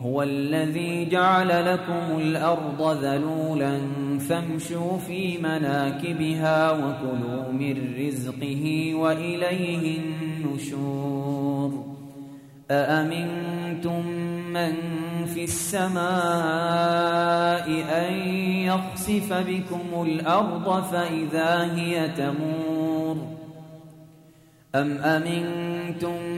هو الذي جعل لكم الأرض ذلولا فامشوا في مناكبها وكلوا من رزقه وإليه النشور. أأمنتم من في السماء أن يخسف بكم الأرض فإذا هي تمور؟ أم أمنتم